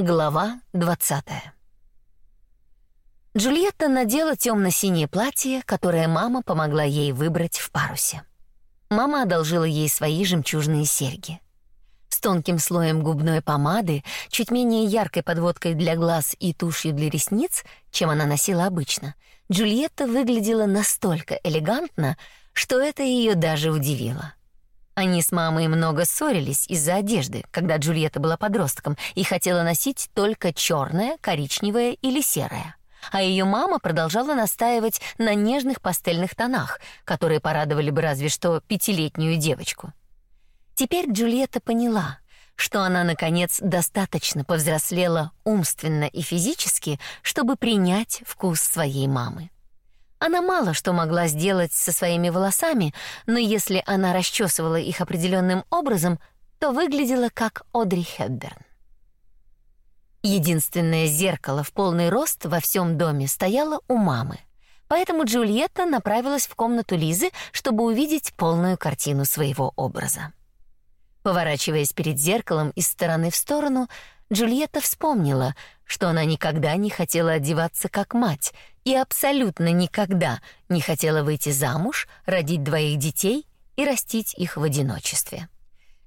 Глава 20. Джульетта надела темно-синее платье, которое мама помогла ей выбрать в парусе. Мама одолжила ей свои жемчужные серьги. С тонким слоем губной помады, чуть менее яркой подводкой для глаз и тушью для ресниц, чем она носила обычно, Джульетта выглядела настолько элегантно, что это ее даже удивило. Они с мамой много ссорились из-за одежды, когда Джульетта была подростком и хотела носить только черное, коричневое или серое. А ее мама продолжала настаивать на нежных пастельных тонах, которые порадовали бы разве что пятилетнюю девочку. Теперь Джульетта поняла, что она наконец достаточно повзрослела умственно и физически, чтобы принять вкус своей мамы. Она мало что могла сделать со своими волосами, но если она расчесывала их определенным образом, то выглядела как Одри Хепберн. Единственное зеркало в полный рост во всем доме стояло у мамы. Поэтому Джульетта направилась в комнату Лизы, чтобы увидеть полную картину своего образа. Поворачиваясь перед зеркалом из стороны в сторону, Джульетта вспомнила, что она никогда не хотела одеваться как мать и абсолютно никогда не хотела выйти замуж, родить двоих детей и растить их в одиночестве.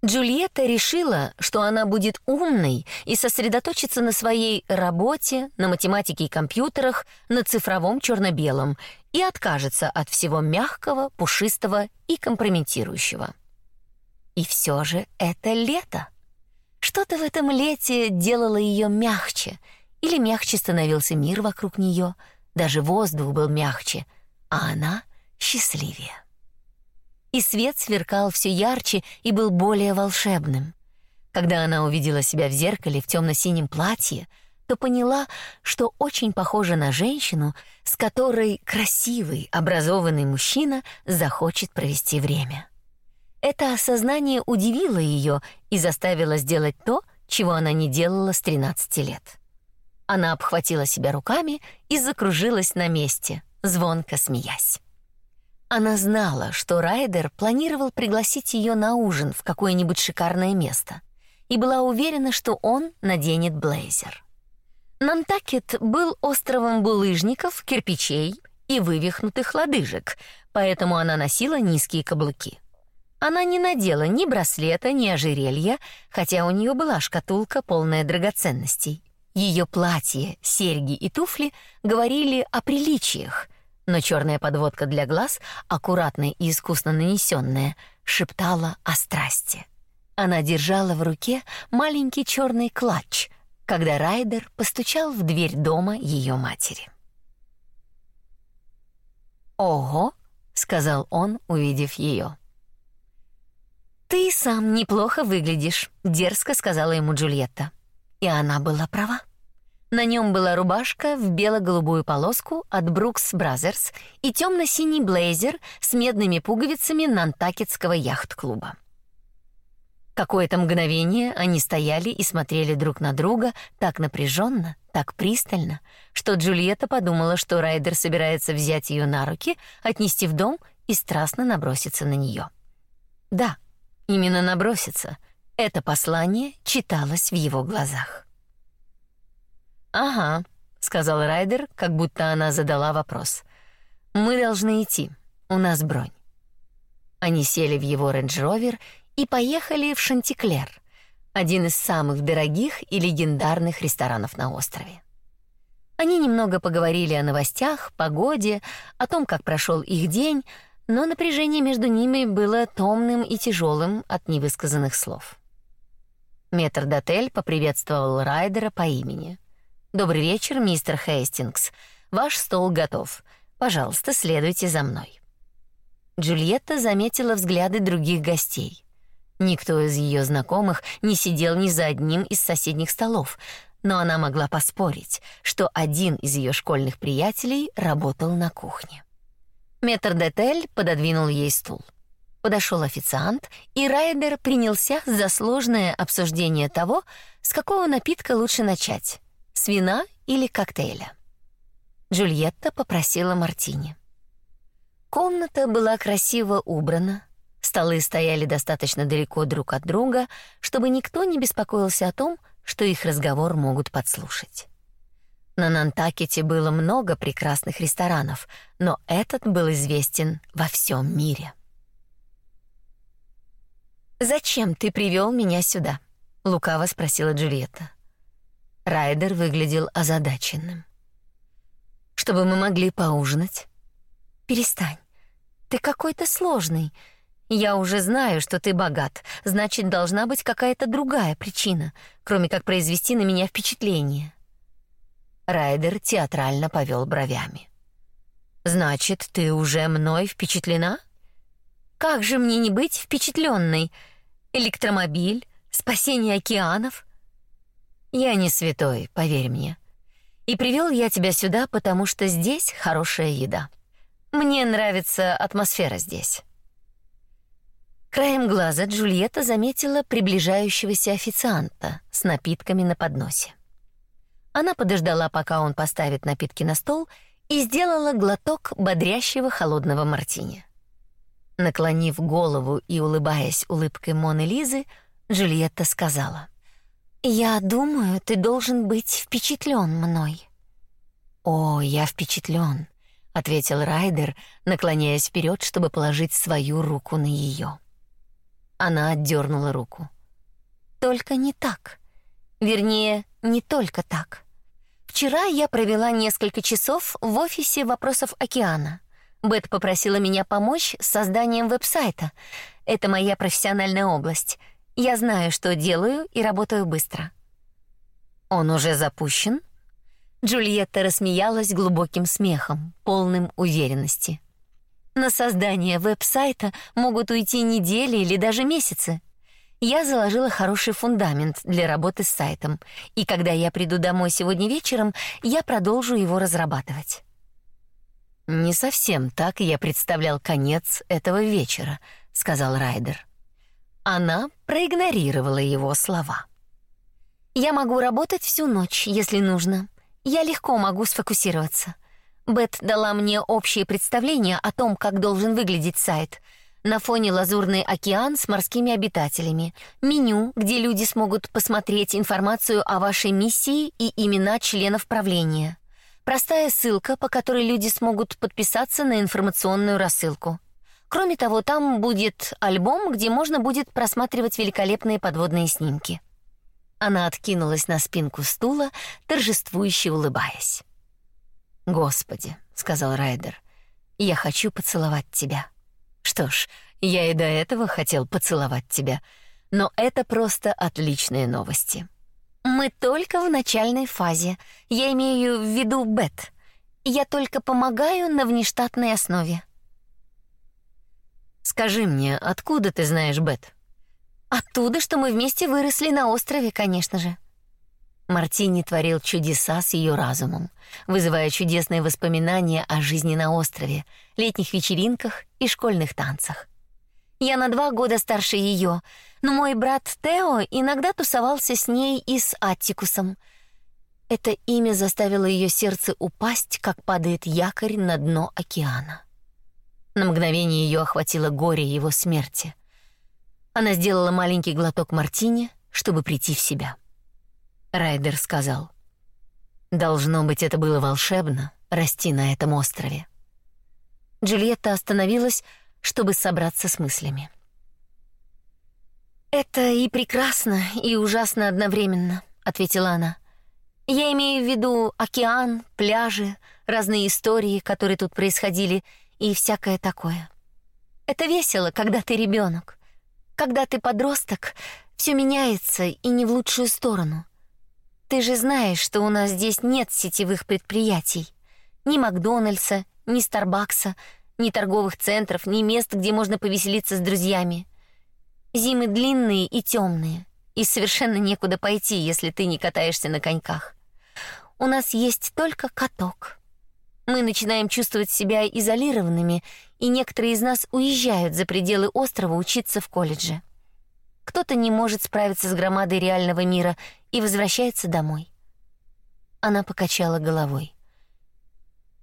Джульетта решила, что она будет умной и сосредоточится на своей работе, на математике и компьютерах, на цифровом черно белом и откажется от всего мягкого, пушистого и компрометирующего. И все же это лето. Что-то в этом лете делало ее мягче, или мягче становился мир вокруг нее, даже воздух был мягче, а она счастливее. И свет сверкал все ярче и был более волшебным. Когда она увидела себя в зеркале в темно синем платье, то поняла, что очень похожа на женщину, с которой красивый, образованный мужчина захочет провести время. Это осознание удивило ее и заставило сделать то, чего она не делала с 13 лет. Она обхватила себя руками и закружилась на месте, звонко смеясь. Она знала, что Райдер планировал пригласить ее на ужин в какое-нибудь шикарное место, и была уверена, что он наденет блейзер. Нантакет был островом булыжников, кирпичей и вывихнутых лодыжек, поэтому она носила низкие каблуки. Она не надела ни браслета, ни ожерелья, хотя у нее была шкатулка, полная драгоценностей. Ее платье, серьги и туфли говорили о приличиях, но черная подводка для глаз, аккуратная и искусно нанесенная, шептала о страсти. Она держала в руке маленький черный клатч, когда Райдер постучал в дверь дома ее матери. «Ого!» — сказал он, увидев ее. «Ты сам неплохо выглядишь», — дерзко сказала ему Джульетта. И она была права. На нем была рубашка в бело-голубую полоску от Brooks Brothers и темно-синий блейзер с медными пуговицами Нантакетского яхт-клуба. Какое-то мгновение они стояли и смотрели друг на друга так напряженно, так пристально, что Джульетта подумала, что Райдер собирается взять ее на руки, отнести в дом и страстно наброситься на нее. Да, Именно наброситься. Это послание читалось в его глазах. «Ага», — сказал Райдер, как будто она задала вопрос. «Мы должны идти. У нас бронь». Они сели в его рейндж-ровер и поехали в Шантиклер, один из самых дорогих и легендарных ресторанов на острове. Они немного поговорили о новостях, погоде, о том, как прошел их день, но напряжение между ними было томным и тяжелым от невысказанных слов. Метр Дотель поприветствовал Райдера по имени. «Добрый вечер, мистер Хейстингс. Ваш стол готов. Пожалуйста, следуйте за мной». Джульетта заметила взгляды других гостей. Никто из ее знакомых не сидел ни за одним из соседних столов, но она могла поспорить, что один из ее школьных приятелей работал на кухне. Метрдотель пододвинул ей стул. Подошел официант, и Райдер принялся за сложное обсуждение того, с какого напитка лучше начать — с вина или коктейля. Джульетта попросила мартини. Комната была красиво убрана, столы стояли достаточно далеко друг от друга, чтобы никто не беспокоился о том, что их разговор могут подслушать. На Нантакете было много прекрасных ресторанов, но этот был известен во всем мире. «Зачем ты привел меня сюда?» — лукаво спросила Джульетта. Райдер выглядел озадаченным. «Чтобы мы могли поужинать?» «Перестань. Ты какой-то сложный. Я уже знаю, что ты богат, значит, должна быть какая-то другая причина, кроме как произвести на меня впечатление». Райдер театрально повел бровями. Значит, ты уже мной впечатлена? Как же мне не быть впечатленной? Электромобиль, спасение океанов. Я не святой, поверь мне. И привел я тебя сюда, потому что здесь хорошая еда. Мне нравится атмосфера здесь. Краем глаза Джульетта заметила приближающегося официанта с напитками на подносе. Она подождала, пока он поставит напитки на стол, и сделала глоток бодрящего холодного мартини. Наклонив голову и улыбаясь улыбкой Моны Лизы, Джульетта сказала: "Я думаю, ты должен быть впечатлен мной". "О, я впечатлен», — ответил Райдер, наклоняясь вперед, чтобы положить свою руку на ее. Она отдернула руку. «Только не так. Вернее, не только так. Вчера я провела несколько часов в офисе вопросов океана. Бет попросила меня помочь с созданием веб-сайта. Это моя профессиональная область. Я знаю, что делаю и работаю быстро. Он уже запущен? Джульетта рассмеялась глубоким смехом, полным уверенности. На создание веб-сайта могут уйти недели или даже месяцы. Я заложила хороший фундамент для работы с сайтом, и когда я приду домой сегодня вечером, я продолжу его разрабатывать. Не совсем так я представлял конец этого вечера, сказал Райдер. Она проигнорировала его слова. Я могу работать всю ночь, если нужно. Я легко могу сфокусироваться. Бет дала мне общее представление о том, как должен выглядеть сайт, на фоне лазурный океан с морскими обитателями, меню, где люди смогут посмотреть информацию о вашей миссии и имена членов правления. Простая ссылка, по которой люди смогут подписаться на информационную рассылку. Кроме того, там будет альбом, где можно будет просматривать великолепные подводные снимки. Она откинулась на спинку стула, торжествующе улыбаясь. "Господи", сказал Райдер. "Я хочу поцеловать тебя". Что ж, я и до этого хотел поцеловать тебя, но это просто отличные новости. Мы только в начальной фазе. Я имею в виду Бет. Я только помогаю на внештатной основе. Скажи мне, откуда ты знаешь Бет? Оттуда, что мы вместе выросли на острове, конечно же. Мартини творил чудеса с ее разумом, вызывая чудесные воспоминания о жизни на острове, летних вечеринках и школьных танцах. Я на два года старше ее, но мой брат Тео иногда тусовался с ней и с Аттикусом. Это имя заставило ее сердце упасть, как падает якорь на дно океана. На мгновение ее охватило горе его смерти. Она сделала маленький глоток мартини, чтобы прийти в себя. Райдер сказал. Должно быть, это было волшебно расти на этом острове. Джульетта остановилась, чтобы собраться с мыслями. Это и прекрасно, и ужасно одновременно, ответила она. Я имею в виду океан, пляжи, разные истории, которые тут происходили, и всякое такое. Это весело, когда ты ребенок. Когда ты подросток, все меняется и не в лучшую сторону. Ты же знаешь, что у нас здесь нет сетевых предприятий. Ни Макдональдса, ни Старбакса, ни торговых центров, ни мест, где можно повеселиться с друзьями. Зимы длинные и темные, и совершенно некуда пойти, если ты не катаешься на коньках. У нас есть только каток. Мы начинаем чувствовать себя изолированными, и некоторые из нас уезжают за пределы острова учиться в колледже. Кто-то не может справиться с громадой реального мира и возвращается домой. Она покачала головой.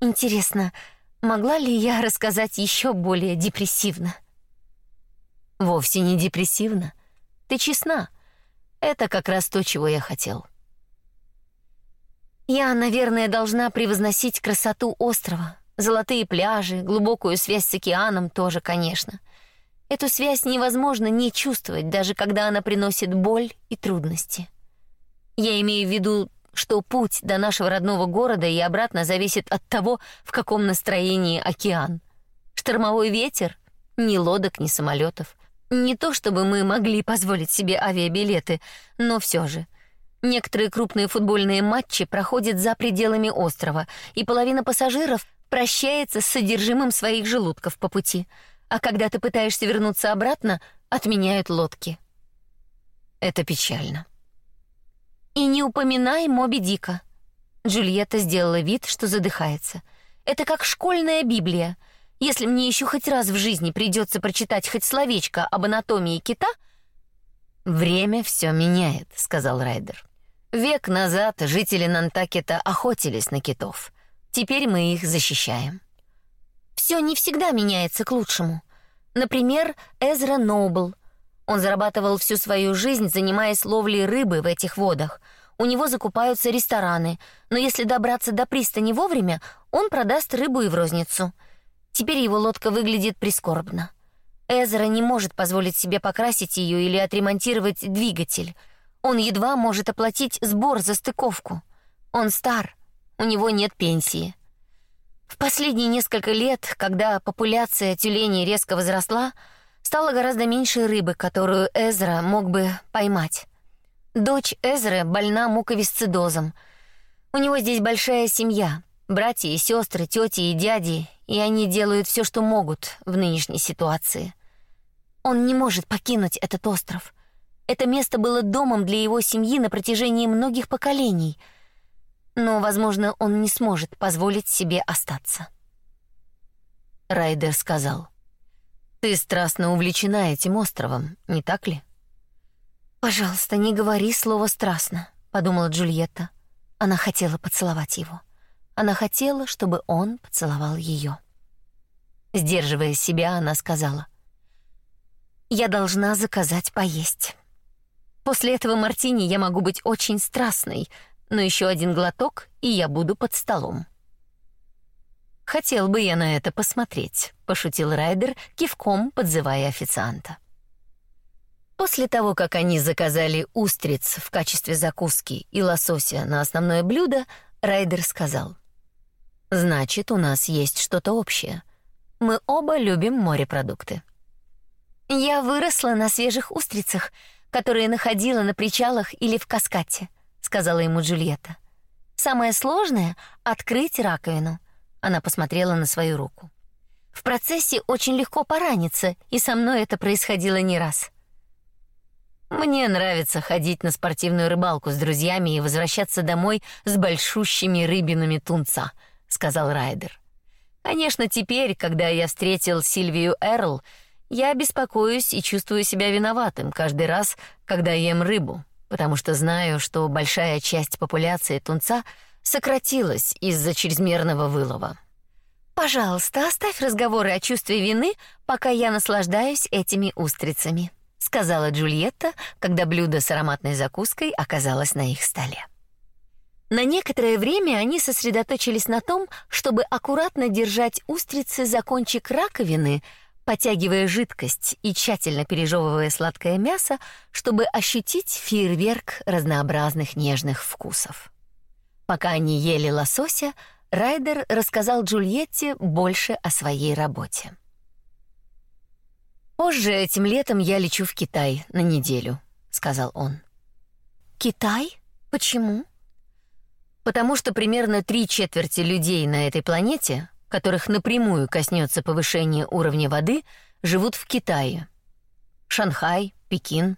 Интересно, могла ли я рассказать еще более депрессивно? Вовсе не депрессивно. Ты честна. Это как раз то, чего я хотел. Я, наверное, должна превозносить красоту острова, золотые пляжи, глубокую связь с океаном тоже, конечно. Эту связь невозможно не чувствовать, даже когда она приносит боль и трудности. Я имею в виду, что путь до нашего родного города и обратно зависит от того, в каком настроении океан. Штормовой ветер, ни лодок, ни самолетов. Не то чтобы мы могли позволить себе авиабилеты, но все же — Некоторые крупные футбольные матчи проходят за пределами острова, и половина пассажиров прощается с содержимым своих желудков по пути, а когда ты пытаешься вернуться обратно, отменяют лодки. Это печально. И не упоминай Моби Дика. Джульетта сделала вид, что задыхается. Это как школьная Библия. Если мне еще хоть раз в жизни придется прочитать хоть словечко об анатомии кита, время все меняет, сказал Райдер. Век назад жители Нантакета охотились на китов. Теперь мы их защищаем. Все не всегда меняется к лучшему. Например, Эзра Ноубл. Он зарабатывал всю свою жизнь, занимаясь ловлей рыбы в этих водах. У него закупаются рестораны, но если добраться до пристани вовремя, он продаст рыбу и в розницу. Теперь его лодка выглядит прискорбно. Эзра не может позволить себе покрасить ее или отремонтировать двигатель — он едва может оплатить сбор за стыковку. Он стар, у него нет пенсии. В последние несколько лет, когда популяция тюленей резко возросла, стало гораздо меньше рыбы, которую Эзра мог бы поймать. Дочь Эзры больна муковисцидозом. У него здесь большая семья, братья и сестры, тети и дяди, и они делают все, что могут в нынешней ситуации. Он не может покинуть этот остров. Это место было домом для его семьи на протяжении многих поколений. Но, возможно, он не сможет позволить себе остаться. Райдер сказал: "Ты страстно увлечена этим островом, не так ли?" "Пожалуйста, не говори слово страстно", подумала Джульетта. Она хотела поцеловать его. Она хотела, чтобы он поцеловал ее. Сдерживая себя, она сказала: "Я должна заказать поесть". После этого мартини я могу быть очень страстной, но еще один глоток, и я буду под столом. Хотел бы я на это посмотреть, пошутил Райдер, кивком подзывая официанта. После того, как они заказали устриц в качестве закуски и лосося на основное блюдо, Райдер сказал: "Значит, у нас есть что-то общее. Мы оба любим морепродукты. Я выросла на свежих устрицах, которые находила на причалах или в каскате, сказала ему Джульетта. Самое сложное открыть раковину. Она посмотрела на свою руку. В процессе очень легко пораниться, и со мной это происходило не раз. Мне нравится ходить на спортивную рыбалку с друзьями и возвращаться домой с большущими рыбинами тунца, сказал Райдер. Конечно, теперь, когда я встретил Сильвию Эрл, я беспокоюсь и чувствую себя виноватым каждый раз, когда ем рыбу, потому что знаю, что большая часть популяции тунца сократилась из-за чрезмерного вылова. Пожалуйста, оставь разговоры о чувстве вины, пока я наслаждаюсь этими устрицами, сказала Джульетта, когда блюдо с ароматной закуской оказалось на их столе. На некоторое время они сосредоточились на том, чтобы аккуратно держать устрицы за кончик раковины, потягивая жидкость и тщательно пережевывая сладкое мясо, чтобы ощутить фейерверк разнообразных нежных вкусов. Пока они ели лосося, Райдер рассказал Джульетте больше о своей работе. Позже этим летом я лечу в Китай на неделю, сказал он. Китай? Почему? Потому что примерно три четверти людей на этой планете которых напрямую коснется повышение уровня воды, живут в Китае. Шанхай, Пекин,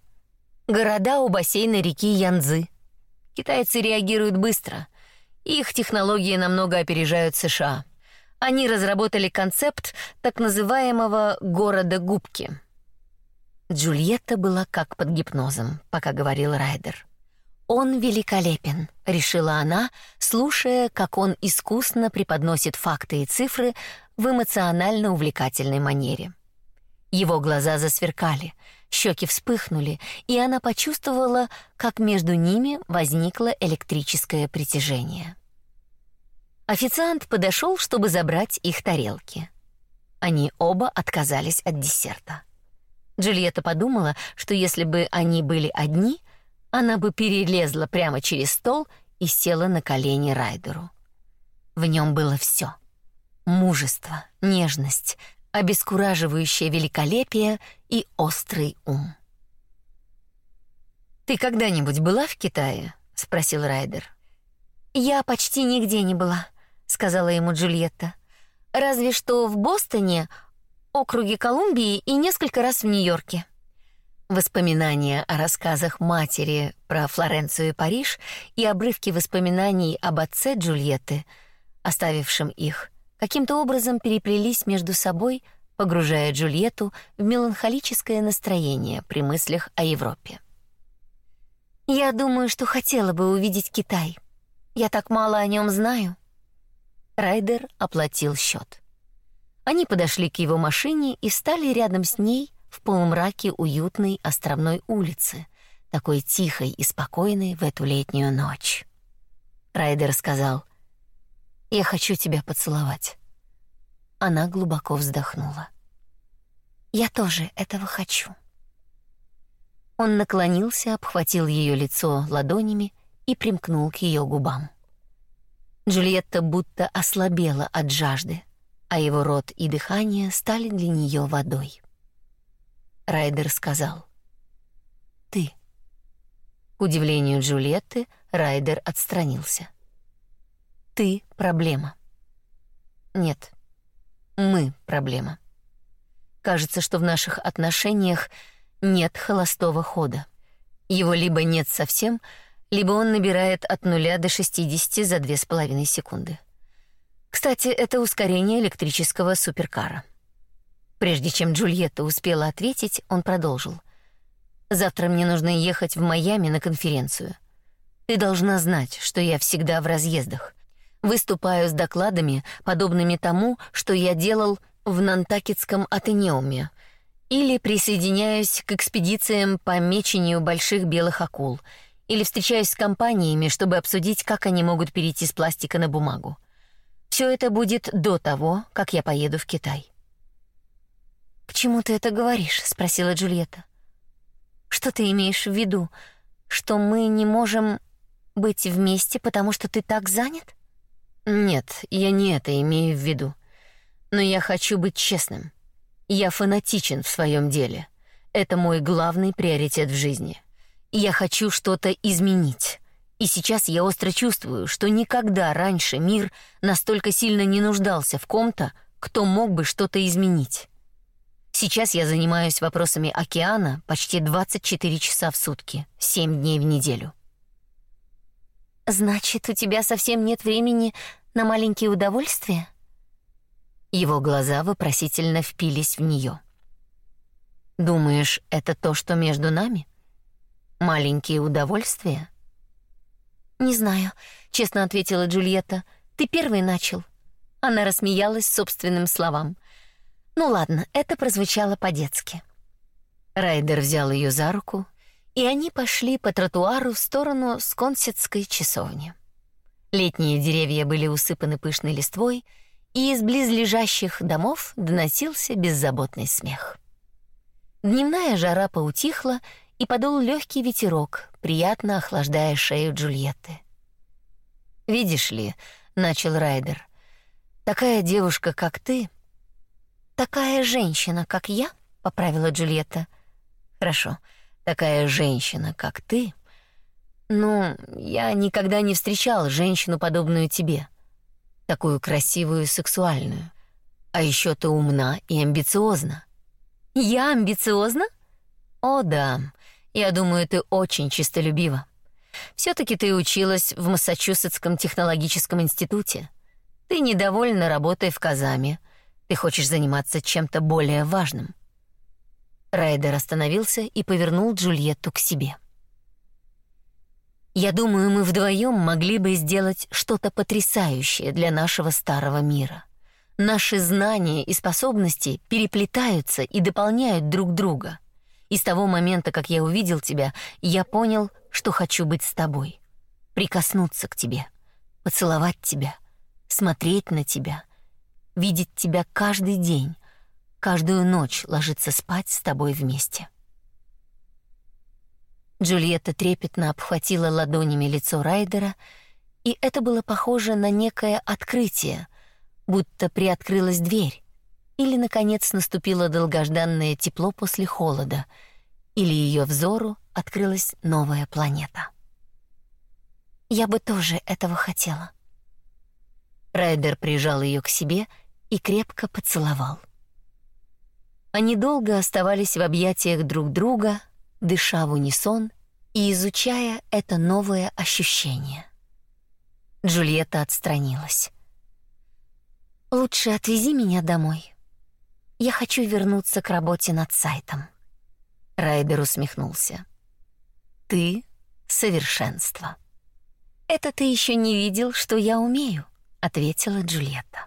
города у бассейна реки Янцзы. Китайцы реагируют быстро. Их технологии намного опережают США. Они разработали концепт так называемого города губки. Джульетта была как под гипнозом, пока говорил Райдер. Он великолепен, решила она, слушая, как он искусно преподносит факты и цифры в эмоционально увлекательной манере. Его глаза засверкали, щеки вспыхнули, и она почувствовала, как между ними возникло электрическое притяжение. Официант подошел, чтобы забрать их тарелки. Они оба отказались от десерта. Джульетта подумала, что если бы они были одни, она бы перелезла прямо через стол и села на колени Райдеру. В нем было все: мужество, нежность, обескураживающее великолепие и острый ум. Ты когда-нибудь была в Китае? спросил Райдер. Я почти нигде не была, сказала ему Джульетта. Разве что в Бостоне, округе Колумбии и несколько раз в Нью-Йорке. Воспоминания о рассказах матери про Флоренцию и Париж и обрывки воспоминаний об отце Джульетты, оставившем их, каким-то образом переплелись между собой, погружая Джульетту в меланхолическое настроение при мыслях о Европе. Я думаю, что хотела бы увидеть Китай. Я так мало о нем знаю. Райдер оплатил счет. Они подошли к его машине и стали рядом с ней в полумраке уютной островной улицы, такой тихой и спокойной в эту летнюю ночь. Райдер сказал: "Я хочу тебя поцеловать". Она глубоко вздохнула. "Я тоже этого хочу". Он наклонился, обхватил ее лицо ладонями и примкнул к ее губам. Джульетта будто ослабела от жажды, а его рот и дыхание стали для нее водой. Райдер сказал: "Ты". К удивлению Джульетты, Райдер отстранился. "Ты проблема". "Нет. Мы проблема". Кажется, что в наших отношениях нет холостого хода. Его либо нет совсем, либо он набирает от нуля до 60 за две с половиной секунды. Кстати, это ускорение электрического суперкара. Прежде чем Джульетта успела ответить, он продолжил: "Завтра мне нужно ехать в Майами на конференцию. Ты должна знать, что я всегда в разъездах. Выступаю с докладами, подобными тому, что я делал в Нантакетском Атенеуме, или присоединяюсь к экспедициям по мечению больших белых акул или встречаюсь с компаниями, чтобы обсудить, как они могут перейти с пластика на бумагу. Все это будет до того, как я поеду в Китай. К чему ты это говоришь? спросила Джульетта. Что ты имеешь в виду? Что мы не можем быть вместе, потому что ты так занят? Нет, я не это имею в виду. Но я хочу быть честным. Я фанатичен в своем деле. Это мой главный приоритет в жизни. Я хочу что-то изменить. И сейчас я остро чувствую, что никогда раньше мир настолько сильно не нуждался в ком-то, кто мог бы что-то изменить. Сейчас я занимаюсь вопросами океана почти 24 часа в сутки, 7 дней в неделю. Значит, у тебя совсем нет времени на маленькие удовольствия? Его глаза вопросительно впились в нее. Думаешь, это то, что между нами? Маленькие удовольствия? Не знаю, честно ответила Джульетта. Ты первый начал. Она рассмеялась собственным словам. Ну ладно, это прозвучало по-детски. Райдер взял ее за руку, и они пошли по тротуару в сторону Сконсетской часовни. Летние деревья были усыпаны пышной листвой, и из близлежащих домов доносился беззаботный смех. Дневная жара поутихла, и подул легкий ветерок, приятно охлаждая шею Джульетты. Видишь ли, начал Райдер, такая девушка, как ты, такая женщина, как я, поправила Джульетта. Хорошо, такая женщина, как ты. Ну, я никогда не встречал женщину подобную тебе, такую красивую сексуальную. А еще ты умна и амбициозна. Я амбициозна? О да, я думаю, ты очень чистолюбива. все таки ты училась в Массачусетском технологическом институте. Ты недовольна работой в Казаме. Ты хочешь заниматься чем-то более важным. Райдер остановился и повернул Джульетту к себе. Я думаю, мы вдвоем могли бы сделать что-то потрясающее для нашего старого мира. Наши знания и способности переплетаются и дополняют друг друга. И с того момента, как я увидел тебя, я понял, что хочу быть с тобой. Прикоснуться к тебе, поцеловать тебя, смотреть на тебя, видеть тебя каждый день, каждую ночь ложиться спать с тобой вместе. Джульетта трепетно обхватила ладонями лицо Райдера, и это было похоже на некое открытие, будто приоткрылась дверь, или наконец наступило долгожданное тепло после холода, или ее взору открылась новая планета. Я бы тоже этого хотела. Райдер прижал ее к себе и крепко поцеловал. Они долго оставались в объятиях друг друга, дыша в унисон и изучая это новое ощущение. Джульетта отстранилась. Лучше отвези меня домой. Я хочу вернуться к работе над сайтом. Райдер усмехнулся. Ты совершенство. Это ты еще не видел, что я умею, ответила Джульетта.